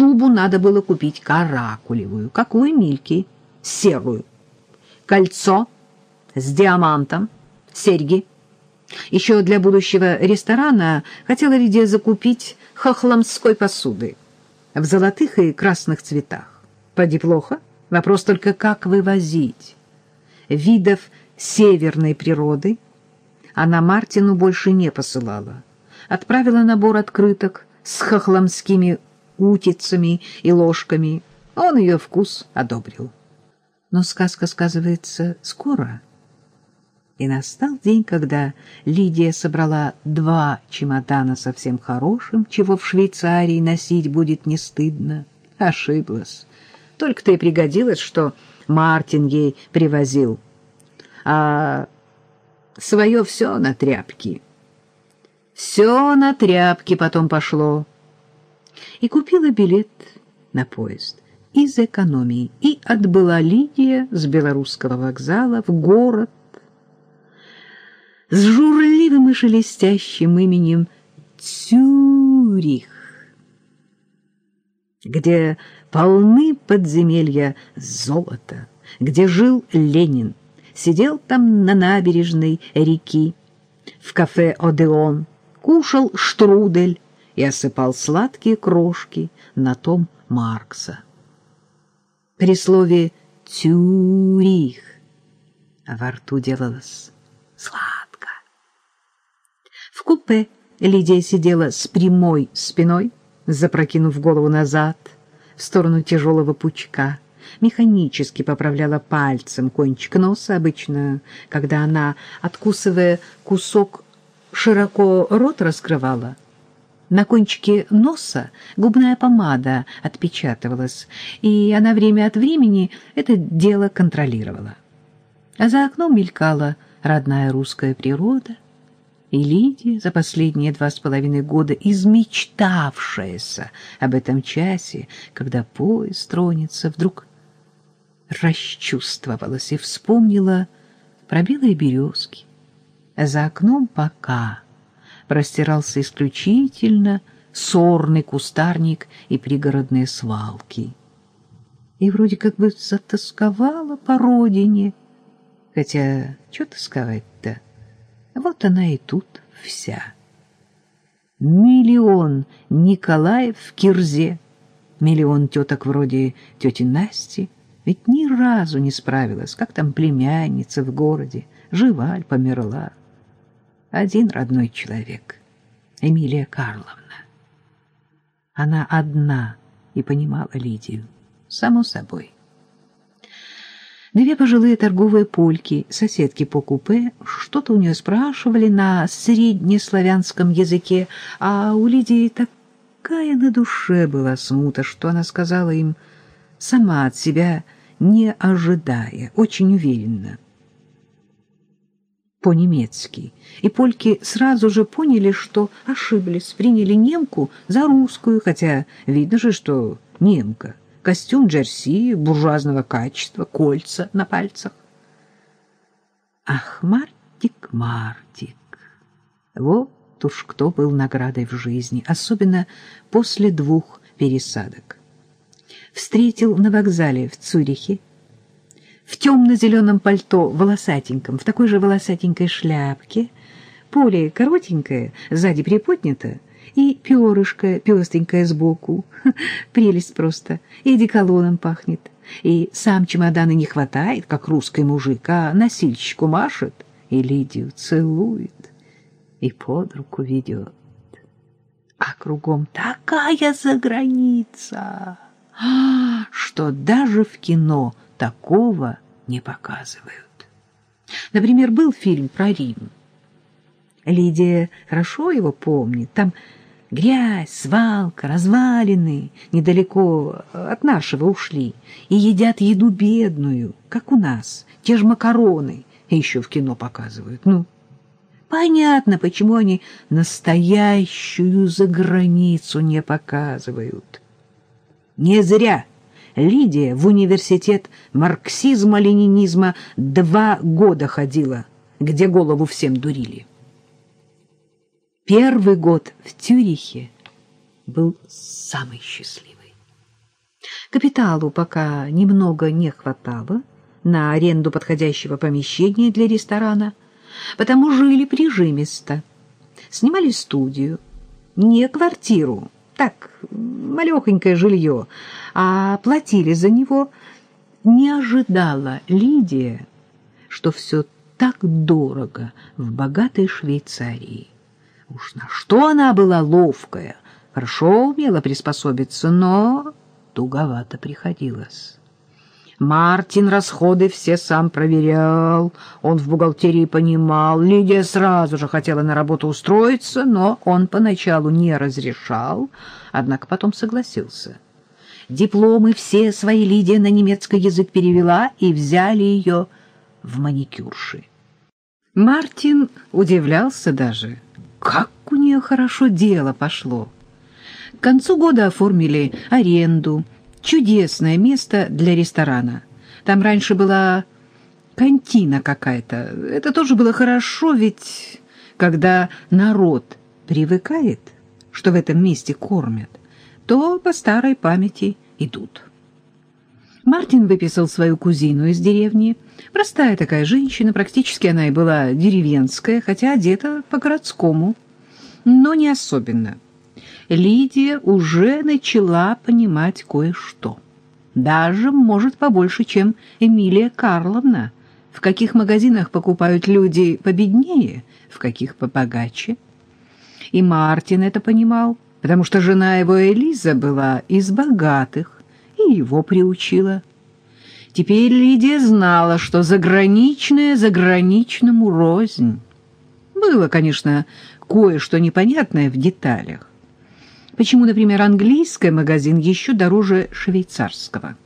Шубу надо было купить каракулевую, как у Эмильки, серую. Кольцо с диамантом, серьги. Еще для будущего ресторана хотела Лидия закупить хохломской посуды в золотых и красных цветах. Поди плохо, вопрос только как вывозить. Видов северной природы она Мартину больше не посылала. Отправила набор открыток с хохломскими утицами и ложками. Он ее вкус одобрил. Но сказка сказывается скоро. И настал день, когда Лидия собрала два чемодана совсем хорошим, чего в Швейцарии носить будет не стыдно. Ошиблась. Только-то и пригодилось, что Мартин ей привозил. А свое все на тряпки. Все на тряпки потом пошло. И купила билет на поезд из экономии. И отбыла Лидия с белорусского вокзала в город с журливым и шелестящим именем Цюрих, где полны подземелья золота, где жил Ленин, сидел там на набережной реки, в кафе «Одеон», кушал штрудель и осыпал сладкие крошки на том Маркса. При слове «Тюрих» во рту делалось сладко. В купе Лидия сидела с прямой спиной, запрокинув голову назад, в сторону тяжелого пучка, механически поправляла пальцем кончик носа, обычно, когда она, откусывая кусок, широко рот раскрывала. На кончике носа губная помада отпечатывалась, и она время от времени это дело контролировала. А за окном мелькала родная русская природа, и Лидия, за последние два с половиной года измечтавшаяся об этом часе, когда поезд тронется, вдруг расчувствовалась и вспомнила про белые березки. За окном пока простирался исключительно сорный кустарник и пригородные свалки. И вроде как бы затасковала по родине, хотя что тосковать-то? Вот она и тут вся. Миллион Николаев в Кирзе, миллион теток вроде тети Насти, ведь ни разу не справилась, как там племянница в городе, жива ли померла. Один родной человек, Эмилия Карловна. Она одна и понимала Лидию, само собой. Две пожилые торговые польки, соседки по купе, что-то у нее спрашивали на среднеславянском языке, а у Лидии такая на душе была смута, что она сказала им сама от себя, не ожидая, очень уверенно. По-немецки. И польки сразу же поняли, что ошиблись, приняли немку за русскую, хотя видно же, что немка костюм джерси буржуазного качества, кольца на пальцах. Ах, Мартик, Мартик, вот уж кто был наградой в жизни, особенно после двух пересадок. Встретил на вокзале в Цюрихе, в темно-зеленом пальто, волосатеньком, в такой же волосатенькой шляпке, поле коротенькое, сзади приподнято, и перышко пестенькое сбоку. Прелесть просто. И одеколоном пахнет. И сам чемодана не хватает, как русский мужик, а носильщику машет и Лидию целует и под руку ведет. А кругом такая заграница, что даже в кино такого не показывают. Например, был фильм про Рим. Лидия хорошо его помнит. Там Грязь, свалка, развалины недалеко от нашего ушли и едят еду бедную, как у нас, те же макароны, еще в кино показывают. Ну, понятно, почему они настоящую заграницу не показывают. Не зря Лидия в университет марксизма-ленинизма два года ходила, где голову всем дурили. Первый год в Тюрихе был самый счастливый. Капиталу пока немного не хватало на аренду подходящего помещения для ресторана, потому жили прижимисто. Снимали студию, не квартиру, так, малехонькое жилье, а платили за него. Не ожидала Лидия, что все так дорого в богатой Швейцарии. Уж на что она была ловкая, хорошо умела приспособиться, но туговато приходилось. Мартин расходы все сам проверял, он в бухгалтерии понимал. Лидия сразу же хотела на работу устроиться, но он поначалу не разрешал, однако потом согласился. Дипломы все свои Лидия на немецкий язык перевела и взяли ее в маникюрши. Мартин удивлялся даже, как у нее хорошо дело пошло. К концу года оформили аренду, чудесное место для ресторана. Там раньше была кантина какая-то. Это тоже было хорошо, ведь когда народ привыкает, что в этом месте кормят, то по старой памяти идут. Мартин выписал свою кузину из деревни. Простая такая женщина, практически она и была деревенская, хотя одета по-городскому, но не особенно. Лидия уже начала понимать кое-что. Даже, может, побольше, чем Эмилия Карловна. В каких магазинах покупают люди победнее, в каких побогаче. И Мартин это понимал, потому что жена его Элиза была из богатых, и его приучила. Теперь Лидия знала, что заграничное заграничному рознь. Было, конечно, кое-что непонятное в деталях. Почему, например, английский магазин еще дороже швейцарского?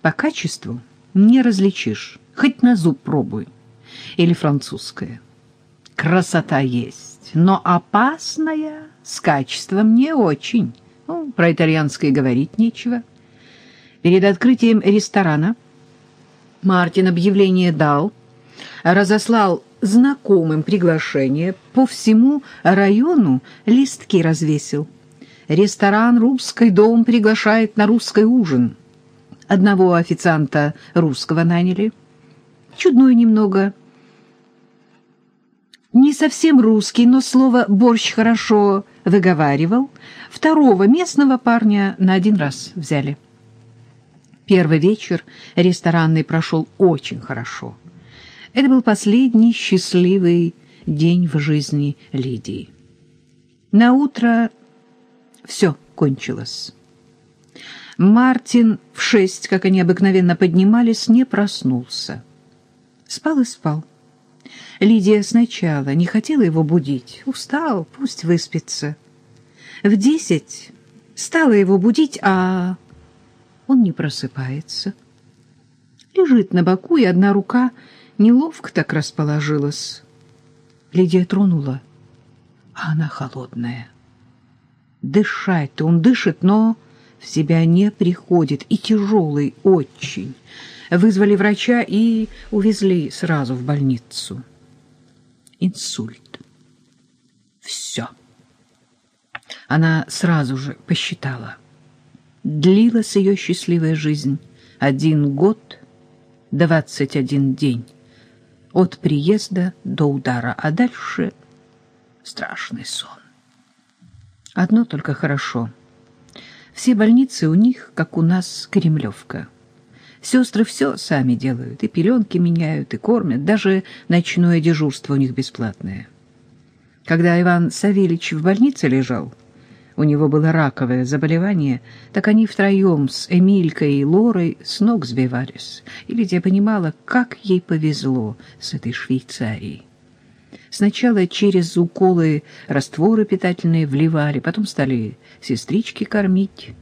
По качеству не различишь, хоть на зуб пробуй. Или французское. Красота есть, но опасная, с качеством не очень. Ну, про итальянское говорить нечего. Перед открытием ресторана Мартин объявление дал, разослал знакомым приглашение, по всему району листки развесил. Ресторан «Русский дом» приглашает на русский ужин. Одного официанта русского наняли. Чудной немного. Не совсем русский, но слово «борщ» хорошо выговаривал. Второго местного парня на один раз взяли. Первый вечер ресторанный прошел очень хорошо. Это был последний счастливый день в жизни Лидии. На утро все кончилось. Мартин в шесть, как они обыкновенно поднимались, не проснулся. Спал и спал. Лидия сначала не хотела его будить. Устал, пусть выспится. В десять стала его будить, а он не просыпается. Лежит на боку, и одна рука неловко так расположилась. Лидия тронула, а она холодная. Дышать-то он дышит, но в себя не приходит, и тяжелый очень. Вызвали врача и увезли сразу в больницу. Инсульт. Все. Она сразу же посчитала — длилась ее счастливая жизнь один год, двадцать один день, от приезда до удара, а дальше страшный сон. Одно только хорошо. Все больницы у них, как у нас, Кремлевка. Сестры все сами делают, и пеленки меняют, и кормят, даже ночное дежурство у них бесплатное. Когда Иван Савельич в больнице лежал, у него было раковое заболевание, так они втроем с Эмилькой и Лорой с ног сбивались. И Лидия понимала, как ей повезло с этой Швейцарией. Сначала через уколы растворы питательные вливали, потом стали сестрички кормить.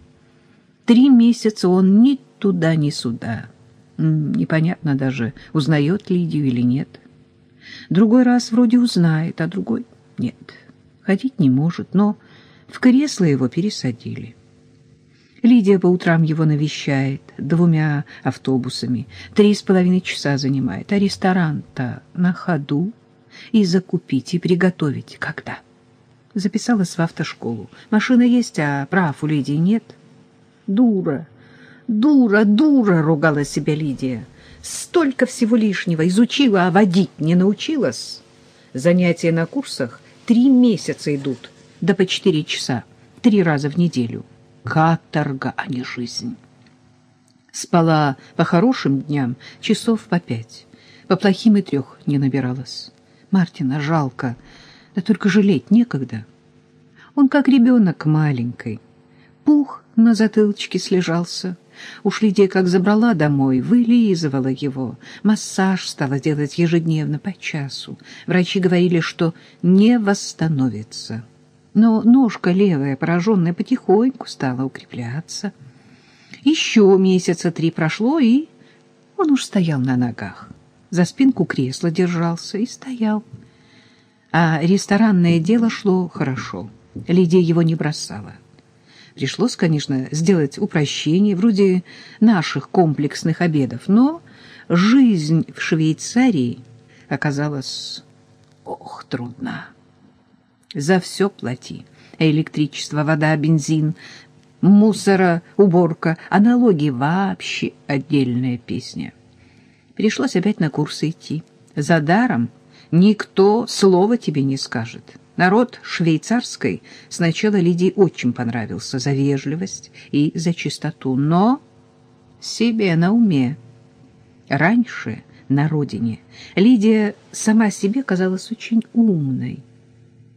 Три месяца он ни туда, ни сюда. Непонятно даже, узнает Лидию или нет. Другой раз вроде узнает, а другой нет. Ходить не может, но в кресло его пересадили. Лидия по утрам его навещает двумя автобусами. Три с половиной часа занимает. А ресторан-то на ходу. И закупить, и приготовить когда? Записалась в автошколу. Машина есть, а прав у Лидии нет. Дура. Дура, дура, ругала себя Лидия. Столько всего лишнего изучила, а водить не научилась. Занятия на курсах три месяца идут, да по четыре часа, три раза в неделю. Каторга, а не жизнь. Спала по хорошим дням часов по пять, по плохим и трех не набиралась. Мартина жалко, да только жалеть некогда. Он как ребенок маленький. Пух на затылочке слежался. Уж Лидия как забрала домой, вылизывала его. Массаж стала делать ежедневно по часу. Врачи говорили, что не восстановится. Но ножка левая, пораженная, потихоньку стала укрепляться. Еще месяца три прошло, и он уж стоял на ногах. За спинку кресла держался и стоял. А ресторанное дело шло хорошо. Лидия его не бросала. Пришлось, конечно, сделать упрощение, вроде наших комплексных обедов, но жизнь в Швейцарии оказалась, ох, трудна. За все плати. Электричество, вода, бензин, мусора, уборка, а налоги вообще отдельная песня. Пришлось опять на курсы идти. За даром никто слова тебе не скажет. Народ швейцарской сначала Лидии очень понравился за вежливость и за чистоту, но себе на уме. Раньше на родине Лидия сама себе казалась очень умной,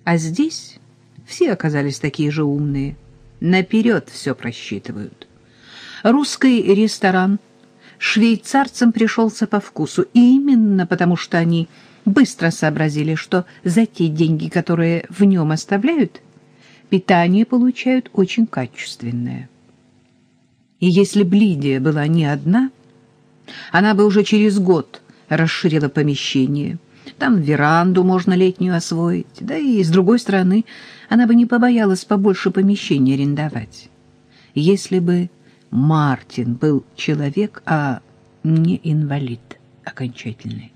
а здесь все оказались такие же умные, наперед все просчитывают. Русский ресторан швейцарцам пришелся по вкусу именно потому, что они быстро сообразили, что за те деньги, которые в нем оставляют, питание получают очень качественное. И если б Лидия была не одна, она бы уже через год расширила помещение. Там веранду можно летнюю освоить, да и, с другой стороны, она бы не побоялась побольше помещений арендовать. Если бы Мартин был человек, а не инвалид окончательный.